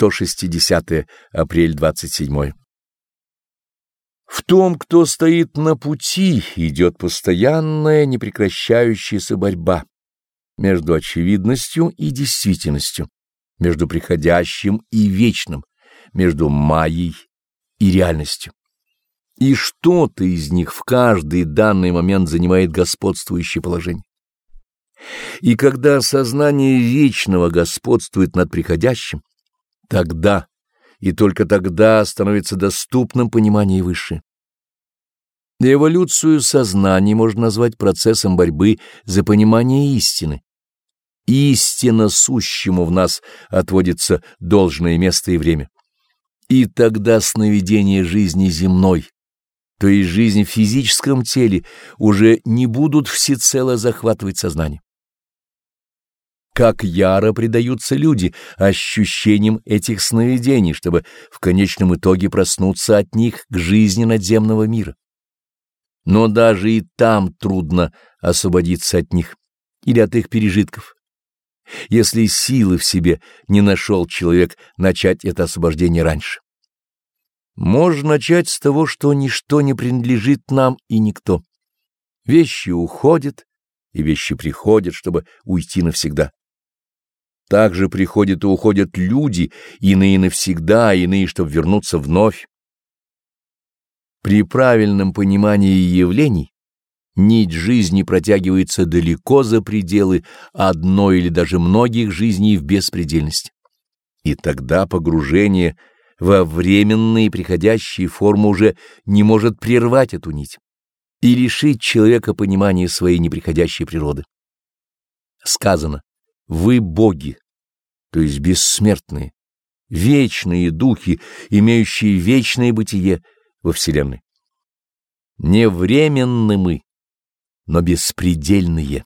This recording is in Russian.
160 апрель 27 В том, кто стоит на пути, идет постоянная непрекращающаяся борьба между очевидностью и действительностью, между приходящим и вечным, между майей и реальностью. И что-то из них в каждый данный момент занимает господствующее положение. И когда сознание вечного господствует над приходящим, тогда и только тогда становится доступным понимание высшее. Эволюцию сознания можно назвать процессом борьбы за понимание истины. Истинно сущему в нас отводится должное место и время. И тогда сновидения жизни земной, то есть жизнь в физическом теле, уже не будут всецело захватывать сознание как яро предаются люди ощущениям этих сновидений, чтобы в конечном итоге проснуться от них к жизни надземного мира. Но даже и там трудно освободиться от них или от их пережитков. Если силы в себе не нашел человек начать это освобождение раньше. Можно начать с того, что ничто не принадлежит нам и никто. Вещи уходят, и вещи приходят, чтобы уйти навсегда. Также приходят и уходят люди, иные навсегда, иные, чтобы вернуться вновь. При правильном понимании явлений нить жизни протягивается далеко за пределы одной или даже многих жизней в беспредельность. И тогда погружение во временные приходящие формы уже не может прервать эту нить и лишить человека понимания своей неприходящей природы. Сказано вы боги, то есть бессмертные, вечные духи, имеющие вечное бытие во Вселенной. Не временны мы, но беспредельные.